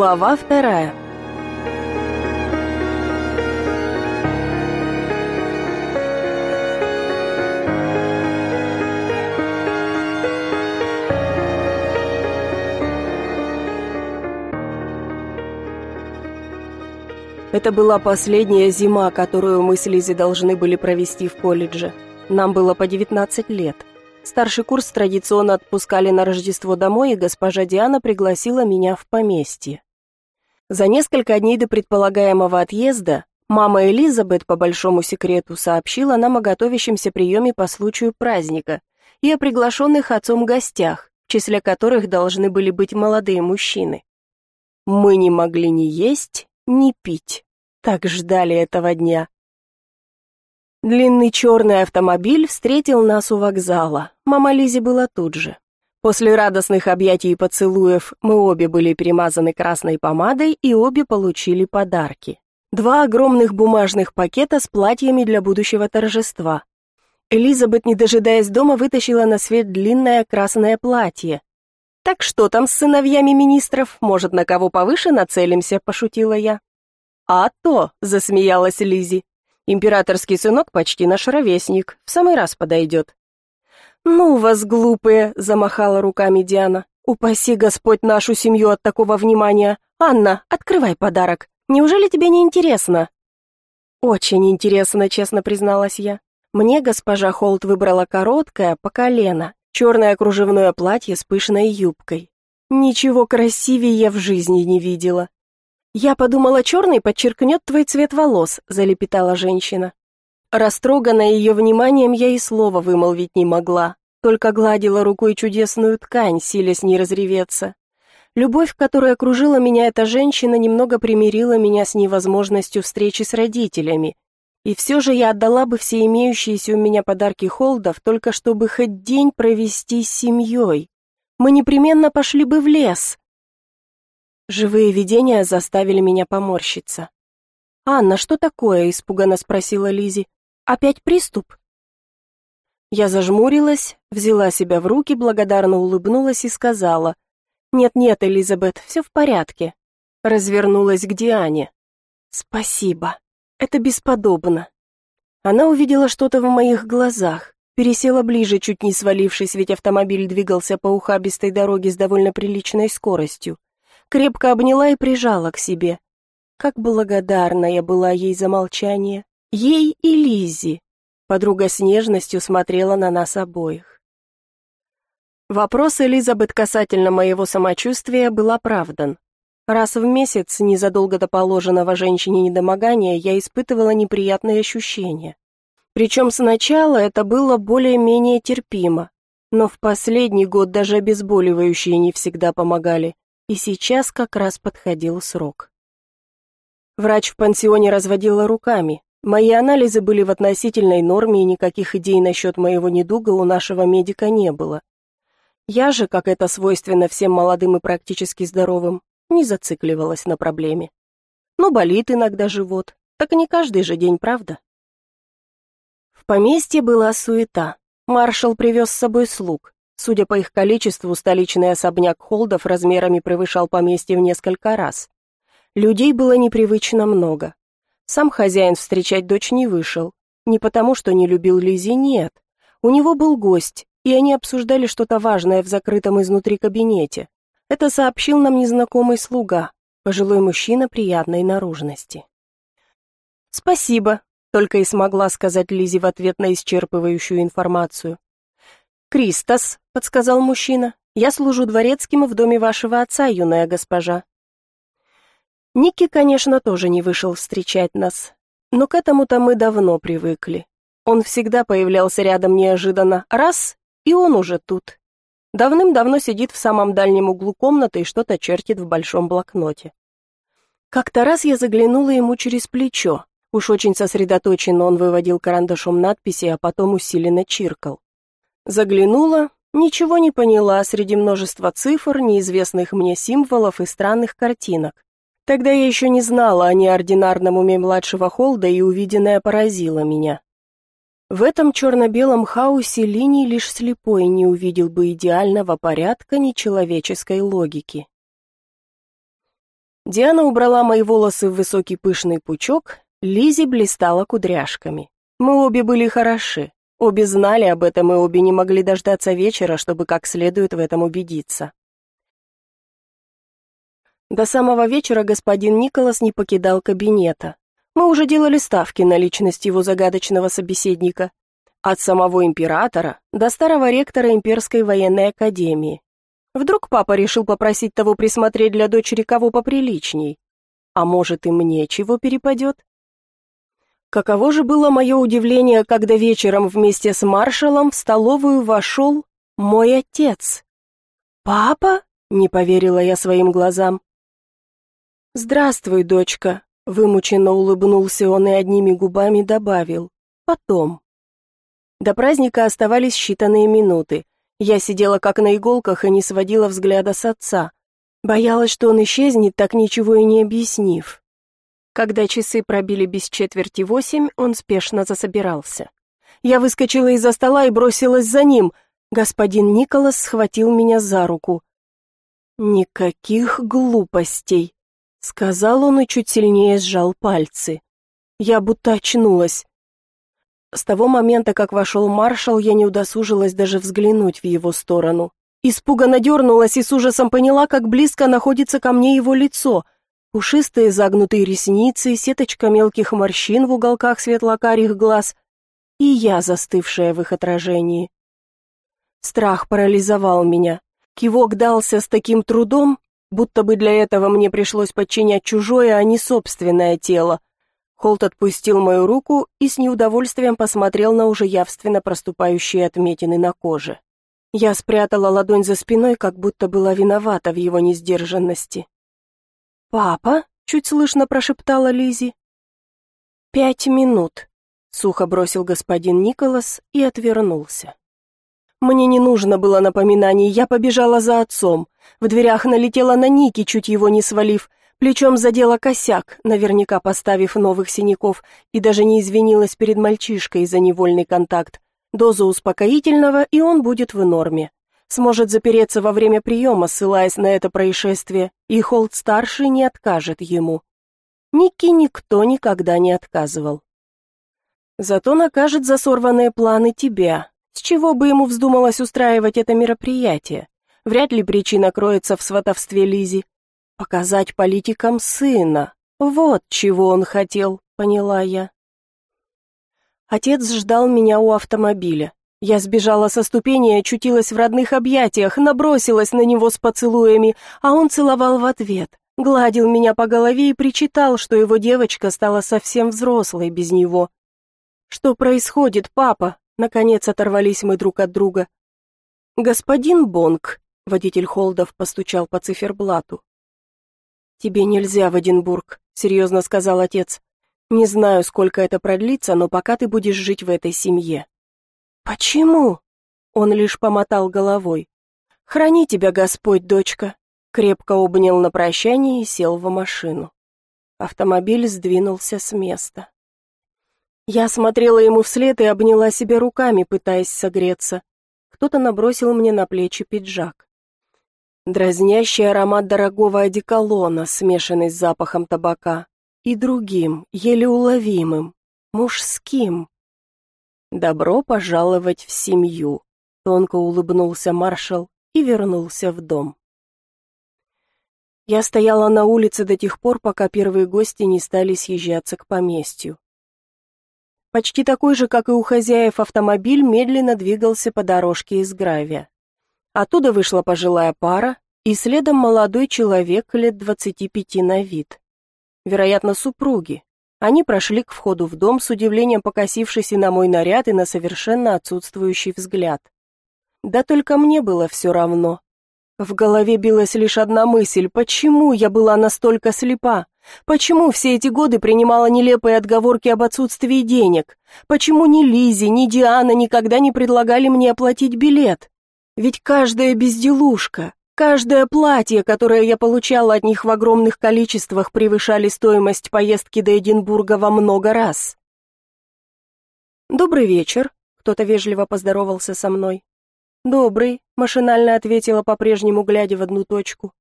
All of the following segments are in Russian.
Глава вторая. Это была последняя зима, которую мы с Лизи должны были провести в колледже. Нам было по 19 лет. Старший курс традиционно отпускали на Рождество домой, и госпожа Диана пригласила меня в поместье. За несколько дней до предполагаемого отъезда мама Элизабет, по большому секрету, сообщила нам о готовящемся приеме по случаю праздника и о приглашенных отцом гостях, в числе которых должны были быть молодые мужчины. Мы не могли ни есть, ни пить. Так ждали этого дня. Длинный черный автомобиль встретил нас у вокзала. Мама Лизи была тут же. После радостных объятий и поцелуев мы обе были перемазаны красной помадой и обе получили подарки. Два огромных бумажных пакета с платьями для будущего торжества. Элизабет, не дожидаясь дома, вытащила на свет длинное красное платье. «Так что там с сыновьями министров? Может, на кого повыше нацелимся?» – пошутила я. «А то!» – засмеялась Лизи. «Императорский сынок почти наш ровесник, в самый раз подойдет». «Ну вас, глупые!» – замахала руками Диана. «Упаси Господь нашу семью от такого внимания! Анна, открывай подарок! Неужели тебе не интересно?» «Очень интересно», — честно призналась я. Мне госпожа Холт выбрала короткое, по колено, черное кружевное платье с пышной юбкой. Ничего красивее я в жизни не видела. «Я подумала, черный подчеркнет твой цвет волос», — залепетала женщина. Растроганная ее вниманием, я и слова вымолвить не могла, только гладила рукой чудесную ткань, силясь не разреветься. Любовь, которая окружила меня эта женщина, немного примирила меня с невозможностью встречи с родителями. И все же я отдала бы все имеющиеся у меня подарки Холдов, только чтобы хоть день провести с семьей. Мы непременно пошли бы в лес, Живые видения заставили меня поморщиться. «Анна, что такое?» – испуганно спросила Лизи. «Опять приступ?» Я зажмурилась, взяла себя в руки, благодарно улыбнулась и сказала. «Нет-нет, Элизабет, все в порядке». Развернулась к Диане. «Спасибо. Это бесподобно». Она увидела что-то в моих глазах, пересела ближе, чуть не свалившись, ведь автомобиль двигался по ухабистой дороге с довольно приличной скоростью крепко обняла и прижала к себе. Как благодарна я была ей за молчание. Ей и Лизе. Подруга с нежностью смотрела на нас обоих. Вопрос Элизабет касательно моего самочувствия был оправдан. Раз в месяц, незадолго до положенного женщине недомогания, я испытывала неприятные ощущения. Причем сначала это было более-менее терпимо, но в последний год даже обезболивающие не всегда помогали и сейчас как раз подходил срок. Врач в пансионе разводила руками. Мои анализы были в относительной норме, и никаких идей насчет моего недуга у нашего медика не было. Я же, как это свойственно всем молодым и практически здоровым, не зацикливалась на проблеме. Но болит иногда живот, так не каждый же день, правда? В поместье была суета. Маршал привез с собой слуг. Судя по их количеству, столичный особняк Холдов размерами превышал поместье в несколько раз. Людей было непривычно много. Сам хозяин встречать дочь не вышел. Не потому, что не любил Лизи, нет. У него был гость, и они обсуждали что-то важное в закрытом изнутри кабинете. Это сообщил нам незнакомый слуга, пожилой мужчина приятной наружности. «Спасибо», — только и смогла сказать Лизи в ответ на исчерпывающую информацию. «Кристос», — подсказал мужчина. «Я служу дворецким в доме вашего отца, юная госпожа». Ники, конечно, тоже не вышел встречать нас, но к этому-то мы давно привыкли. Он всегда появлялся рядом неожиданно, раз, и он уже тут. Давным-давно сидит в самом дальнем углу комнаты и что-то чертит в большом блокноте. Как-то раз я заглянула ему через плечо. Уж очень сосредоточенно он выводил карандашом надписи, а потом усиленно чиркал. Заглянула, ничего не поняла среди множества цифр, неизвестных мне символов и странных картинок. Тогда я еще не знала о неординарном уме младшего Холда, и увиденное поразило меня. В этом черно-белом хаосе линий лишь слепой не увидел бы идеального порядка нечеловеческой логики. Диана убрала мои волосы в высокий пышный пучок, Лизи блистала кудряшками. Мы обе были хороши, обе знали об этом и обе не могли дождаться вечера, чтобы как следует в этом убедиться. До самого вечера господин Николас не покидал кабинета. Мы уже делали ставки на личность его загадочного собеседника. От самого императора до старого ректора Имперской военной академии. Вдруг папа решил попросить того присмотреть для дочери кого поприличней. А может, и мне чего перепадет? Каково же было мое удивление, когда вечером вместе с маршалом в столовую вошел мой отец. «Папа?» — не поверила я своим глазам. «Здравствуй, дочка», — вымученно улыбнулся он и одними губами добавил. «Потом». До праздника оставались считанные минуты. Я сидела как на иголках и не сводила взгляда с отца. Боялась, что он исчезнет, так ничего и не объяснив. Когда часы пробили без четверти восемь, он спешно засобирался. Я выскочила из-за стола и бросилась за ним. Господин Николас схватил меня за руку. «Никаких глупостей», — сказал он и чуть сильнее сжал пальцы. Я будто очнулась. С того момента, как вошел маршал, я не удосужилась даже взглянуть в его сторону. Испуганно дернулась и с ужасом поняла, как близко находится ко мне его лицо — Пушистые загнутые ресницы, сеточка мелких морщин в уголках светлокарих глаз и я, застывшая в их отражении. Страх парализовал меня. Кивок дался с таким трудом, будто бы для этого мне пришлось подчинять чужое, а не собственное тело. Холт отпустил мою руку и с неудовольствием посмотрел на уже явственно проступающие отметины на коже. Я спрятала ладонь за спиной, как будто была виновата в его несдержанности. «Папа?» — чуть слышно прошептала Лизи. «Пять минут», — сухо бросил господин Николас и отвернулся. Мне не нужно было напоминаний, я побежала за отцом. В дверях налетела на Ники, чуть его не свалив, плечом задела косяк, наверняка поставив новых синяков, и даже не извинилась перед мальчишкой за невольный контакт. Дозу успокоительного, и он будет в норме сможет запереться во время приема, ссылаясь на это происшествие, и Холд-старший не откажет ему. Никки никто никогда не отказывал. Зато накажет за сорванные планы тебя. С чего бы ему вздумалось устраивать это мероприятие? Вряд ли причина кроется в сватовстве Лизи. Показать политикам сына. Вот чего он хотел, поняла я. Отец ждал меня у автомобиля. Я сбежала со ступени и очутилась в родных объятиях, набросилась на него с поцелуями, а он целовал в ответ, гладил меня по голове и причитал, что его девочка стала совсем взрослой без него. «Что происходит, папа?» Наконец оторвались мы друг от друга. «Господин Бонг», — водитель Холдов постучал по циферблату. «Тебе нельзя в Эдинбург», — серьезно сказал отец. «Не знаю, сколько это продлится, но пока ты будешь жить в этой семье. «Почему?» Он лишь помотал головой. «Храни тебя Господь, дочка!» Крепко обнял на прощание и сел в машину. Автомобиль сдвинулся с места. Я смотрела ему вслед и обняла себя руками, пытаясь согреться. Кто-то набросил мне на плечи пиджак. Дразнящий аромат дорогого одеколона, смешанный с запахом табака, и другим, еле уловимым, мужским, «Добро пожаловать в семью», — тонко улыбнулся маршал и вернулся в дом. Я стояла на улице до тех пор, пока первые гости не стали съезжаться к поместью. Почти такой же, как и у хозяев автомобиль, медленно двигался по дорожке из гравия. Оттуда вышла пожилая пара, и следом молодой человек лет двадцати пяти на вид. Вероятно, супруги, они прошли к входу в дом, с удивлением покосившись и на мой наряд, и на совершенно отсутствующий взгляд. Да только мне было все равно. В голове билась лишь одна мысль, почему я была настолько слепа? Почему все эти годы принимала нелепые отговорки об отсутствии денег? Почему ни Лизи, ни Диана никогда не предлагали мне оплатить билет? Ведь каждая безделушка, Каждое платье, которое я получала от них в огромных количествах, превышали стоимость поездки до Эдинбурга во много раз. «Добрый вечер», — кто-то вежливо поздоровался со мной. «Добрый», — машинально ответила по-прежнему, глядя в одну точку.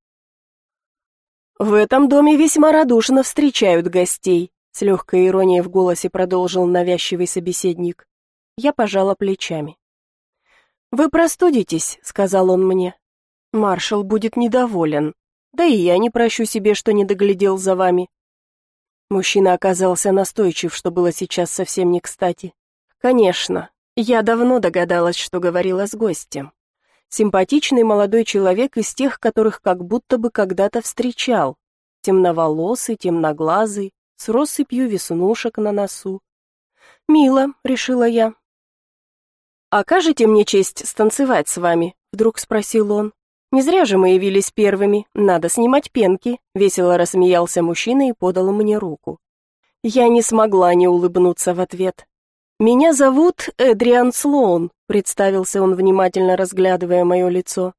В этом доме весьма радушно встречают гостей, с легкой иронией в голосе продолжил навязчивый собеседник. Я пожала плечами. «Вы простудитесь», — сказал он мне. «Маршал будет недоволен. Да и я не прощу себе, что не доглядел за вами». Мужчина оказался настойчив, что было сейчас совсем не кстати. «Конечно, я давно догадалась, что говорила с гостем. Симпатичный молодой человек из тех, которых как будто бы когда-то встречал. Темноволосый, темноглазый, с россыпью веснушек на носу. «Мило», — решила я, «Окажете мне честь станцевать с вами?» — вдруг спросил он. «Не зря же мы явились первыми, надо снимать пенки», — весело рассмеялся мужчина и подал мне руку. Я не смогла не улыбнуться в ответ. «Меня зовут Эдриан Слоун», — представился он, внимательно разглядывая мое лицо.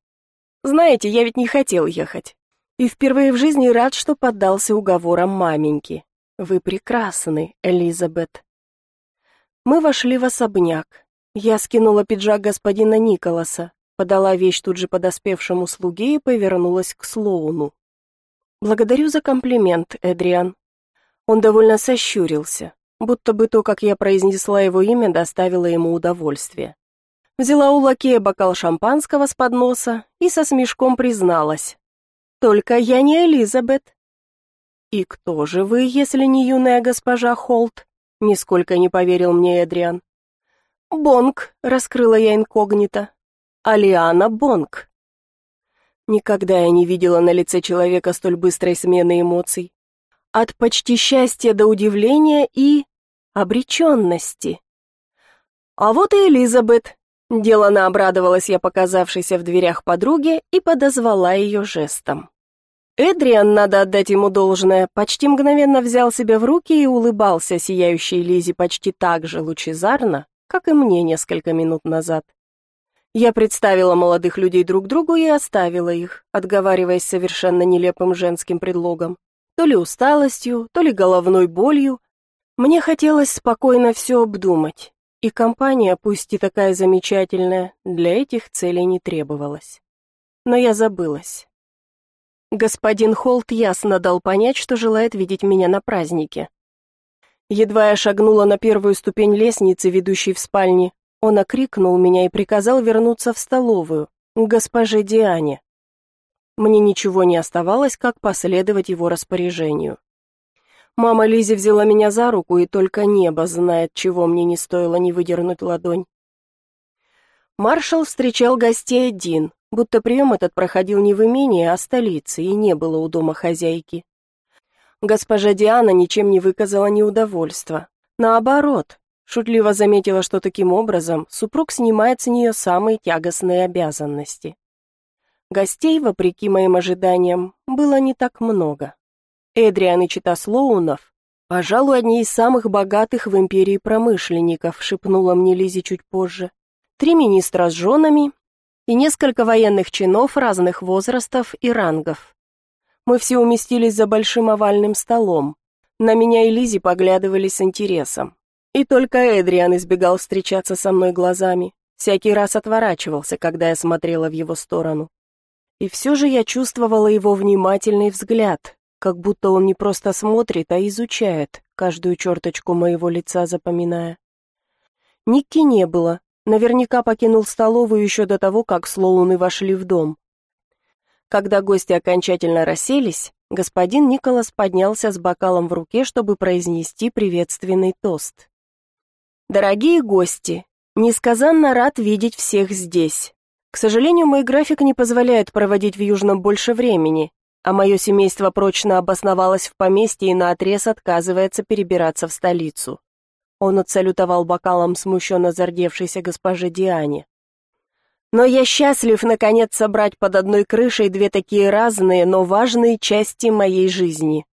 «Знаете, я ведь не хотел ехать. И впервые в жизни рад, что поддался уговорам маменьки. Вы прекрасны, Элизабет». Мы вошли в особняк. Я скинула пиджак господина Николаса, подала вещь тут же подоспевшему слуге и повернулась к Слоуну. «Благодарю за комплимент, Эдриан». Он довольно сощурился, будто бы то, как я произнесла его имя, доставило ему удовольствие. Взяла у лакея бокал шампанского с подноса и со смешком призналась. «Только я не Элизабет». «И кто же вы, если не юная госпожа Холт?» Нисколько не поверил мне Эдриан. «Бонг», — раскрыла я инкогнито. «Алиана Бонг». Никогда я не видела на лице человека столь быстрой смены эмоций. От почти счастья до удивления и... обреченности. А вот и Элизабет. Делано обрадовалась я показавшейся в дверях подруге и подозвала ее жестом. Эдриан, надо отдать ему должное, почти мгновенно взял себя в руки и улыбался сияющей Лизе почти так же лучезарно, как и мне несколько минут назад. Я представила молодых людей друг другу и оставила их, отговариваясь совершенно нелепым женским предлогом. То ли усталостью, то ли головной болью. Мне хотелось спокойно все обдумать, и компания, пусть и такая замечательная, для этих целей не требовалась. Но я забылась. Господин Холт ясно дал понять, что желает видеть меня на празднике. Едва я шагнула на первую ступень лестницы, ведущей в спальне, он окрикнул меня и приказал вернуться в столовую, к госпоже Диане. Мне ничего не оставалось, как последовать его распоряжению. Мама Лизи взяла меня за руку, и только небо знает, чего мне не стоило не выдернуть ладонь. Маршал встречал гостей один, будто прием этот проходил не в имении, а в столице, и не было у дома хозяйки. Госпожа Диана ничем не выказала неудовольства. Наоборот, шутливо заметила, что таким образом супруг снимает с нее самые тягостные обязанности. Гостей, вопреки моим ожиданиям, было не так много. Эдриан и чита Слоунов, пожалуй, одни из самых богатых в империи промышленников, шепнула мне Лизи чуть позже. Три министра с женами и несколько военных чинов разных возрастов и рангов. Мы все уместились за большим овальным столом. На меня и Лизи поглядывали с интересом. И только Эдриан избегал встречаться со мной глазами, всякий раз отворачивался, когда я смотрела в его сторону. И все же я чувствовала его внимательный взгляд, как будто он не просто смотрит, а изучает, каждую черточку моего лица запоминая. Никки не было, наверняка покинул столовую еще до того, как Слоуны вошли в дом. Когда гости окончательно расселись, господин Николас поднялся с бокалом в руке, чтобы произнести приветственный тост. «Дорогие гости, несказанно рад видеть всех здесь. К сожалению, мой график не позволяет проводить в Южном больше времени, а мое семейство прочно обосновалось в поместье и наотрез отказывается перебираться в столицу». Он отсалютовал бокалом смущенно зардевшейся госпоже Диане. Но я счастлив, наконец, собрать под одной крышей две такие разные, но важные части моей жизни.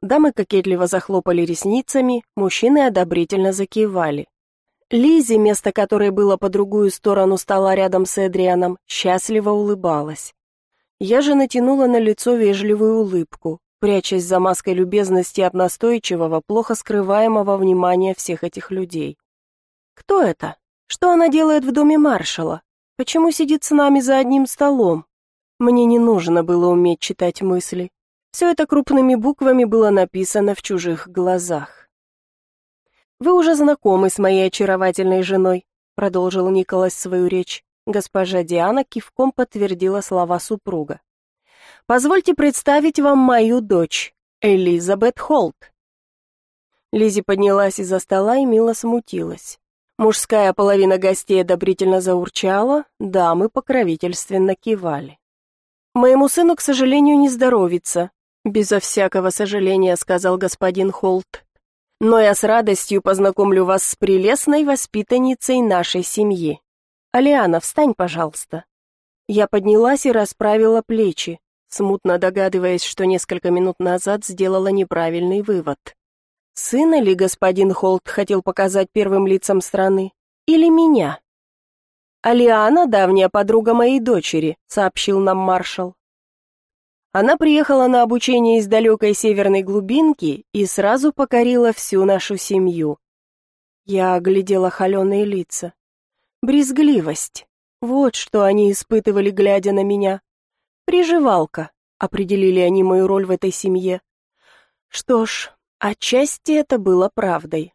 Дамы кокетливо захлопали ресницами, мужчины одобрительно закивали. Лизи, место которой было по другую сторону стола рядом с Эдрианом, счастливо улыбалась. Я же натянула на лицо вежливую улыбку, прячась за маской любезности от настойчивого, плохо скрываемого внимания всех этих людей. Кто это? Что она делает в доме маршала? Почему сидит с нами за одним столом? Мне не нужно было уметь читать мысли. Все это крупными буквами было написано в чужих глазах. «Вы уже знакомы с моей очаровательной женой», продолжил Николас свою речь. Госпожа Диана кивком подтвердила слова супруга. «Позвольте представить вам мою дочь, Элизабет Холт». Лизи поднялась из-за стола и мило смутилась. Мужская половина гостей одобрительно заурчала, дамы покровительственно кивали. «Моему сыну, к сожалению, не здоровится», — безо всякого сожаления сказал господин Холт. «Но я с радостью познакомлю вас с прелестной воспитанницей нашей семьи. Алиана, встань, пожалуйста». Я поднялась и расправила плечи, смутно догадываясь, что несколько минут назад сделала неправильный вывод. Сына ли господин Холт хотел показать первым лицам страны? Или меня? «Алиана — давняя подруга моей дочери», — сообщил нам маршал. Она приехала на обучение из далекой северной глубинки и сразу покорила всю нашу семью. Я оглядела холеные лица. Брезгливость. Вот что они испытывали, глядя на меня. Приживалка. Определили они мою роль в этой семье. Что ж, Отчасти это было правдой.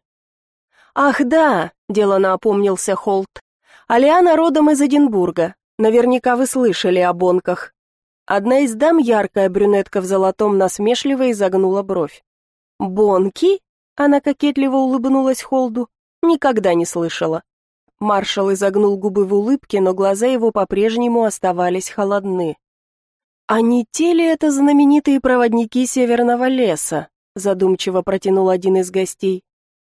«Ах, да!» — делано опомнился Холт. «Алиана родом из Эдинбурга. Наверняка вы слышали о бонках». Одна из дам, яркая брюнетка в золотом, насмешливо изогнула бровь. «Бонки?» — она кокетливо улыбнулась Холду. «Никогда не слышала». Маршал изогнул губы в улыбке, но глаза его по-прежнему оставались холодны. «А не те ли это знаменитые проводники Северного леса?» задумчиво протянул один из гостей.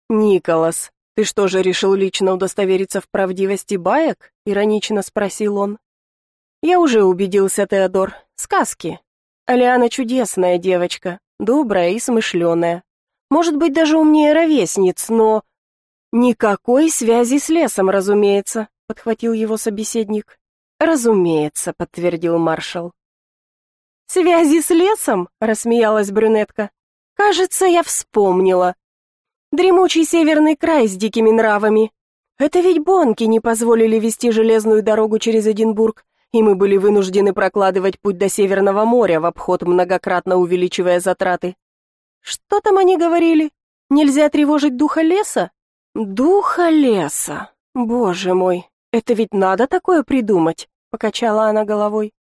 Николас, ты что же решил лично удостовериться в правдивости баек? иронично спросил он. Я уже убедился, Теодор. Сказки. Алиана чудесная девочка, добрая и смышленая. Может быть, даже умнее ровесниц, но никакой связи с лесом, разумеется, подхватил его собеседник. Разумеется, подтвердил маршал. Связи с лесом? рассмеялась брюнетка. Кажется, я вспомнила. Дремучий северный край с дикими нравами. Это ведь бонки не позволили вести железную дорогу через Эдинбург, и мы были вынуждены прокладывать путь до Северного моря в обход, многократно увеличивая затраты. Что там они говорили? Нельзя тревожить духа леса? Духа леса. Боже мой, это ведь надо такое придумать, покачала она головой.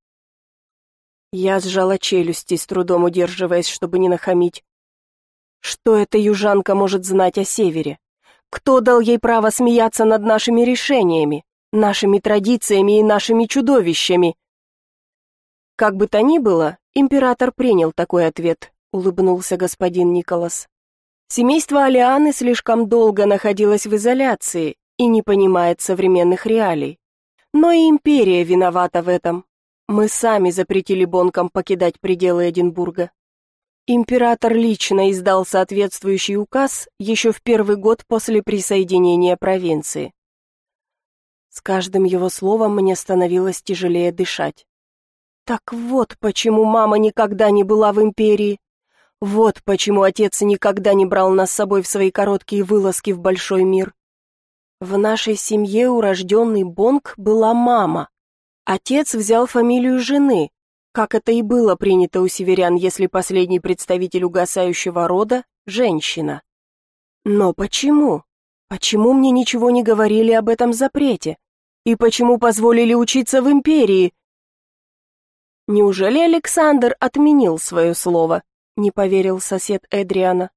Я сжала челюсти, с трудом удерживаясь, чтобы не нахамить. Что эта южанка может знать о севере? Кто дал ей право смеяться над нашими решениями, нашими традициями и нашими чудовищами? Как бы то ни было, император принял такой ответ, улыбнулся господин Николас. Семейство Алианы слишком долго находилось в изоляции и не понимает современных реалий. Но и империя виновата в этом. Мы сами запретили бонкам покидать пределы Эдинбурга. Император лично издал соответствующий указ еще в первый год после присоединения провинции. С каждым его словом мне становилось тяжелее дышать. Так вот почему мама никогда не была в империи. Вот почему отец никогда не брал нас с собой в свои короткие вылазки в большой мир. В нашей семье урожденный Бонг была мама. Отец взял фамилию жены, как это и было принято у северян, если последний представитель угасающего рода – женщина. Но почему? Почему мне ничего не говорили об этом запрете? И почему позволили учиться в империи? Неужели Александр отменил свое слово? Не поверил сосед Эдриана.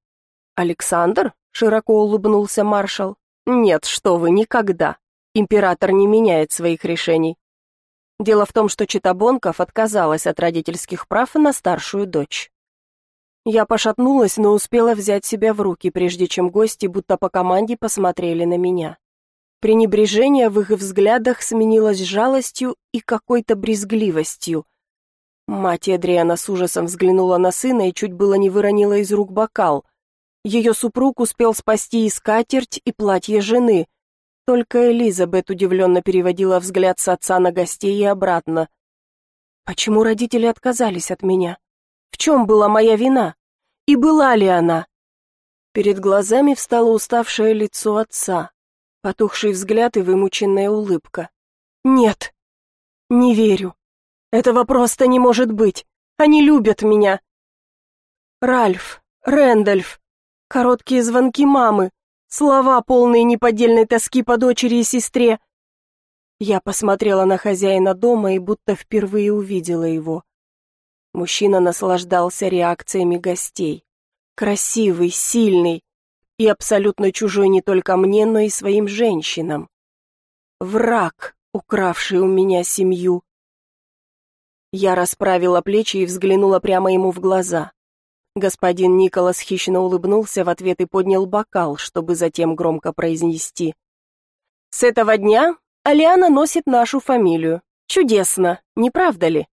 Александр? Широко улыбнулся маршал. Нет, что вы, никогда. Император не меняет своих решений. Дело в том, что Читабонков отказалась от родительских прав на старшую дочь. Я пошатнулась, но успела взять себя в руки, прежде чем гости будто по команде посмотрели на меня. Пренебрежение в их взглядах сменилось жалостью и какой-то брезгливостью. Мать Эдриана с ужасом взглянула на сына и чуть было не выронила из рук бокал. Ее супруг успел спасти и скатерть, и платье жены — только Элизабет удивленно переводила взгляд с отца на гостей и обратно. Почему родители отказались от меня? В чем была моя вина? И была ли она? Перед глазами встало уставшее лицо отца, потухший взгляд и вымученная улыбка. Нет, не верю. Этого просто не может быть. Они любят меня. Ральф, Рэндольф, короткие звонки мамы, слова, полные неподдельной тоски по дочери и сестре. Я посмотрела на хозяина дома и будто впервые увидела его. Мужчина наслаждался реакциями гостей. Красивый, сильный и абсолютно чужой не только мне, но и своим женщинам. Враг, укравший у меня семью. Я расправила плечи и взглянула прямо ему в глаза. Господин Николас хищно улыбнулся в ответ и поднял бокал, чтобы затем громко произнести. «С этого дня Алиана носит нашу фамилию. Чудесно, не правда ли?»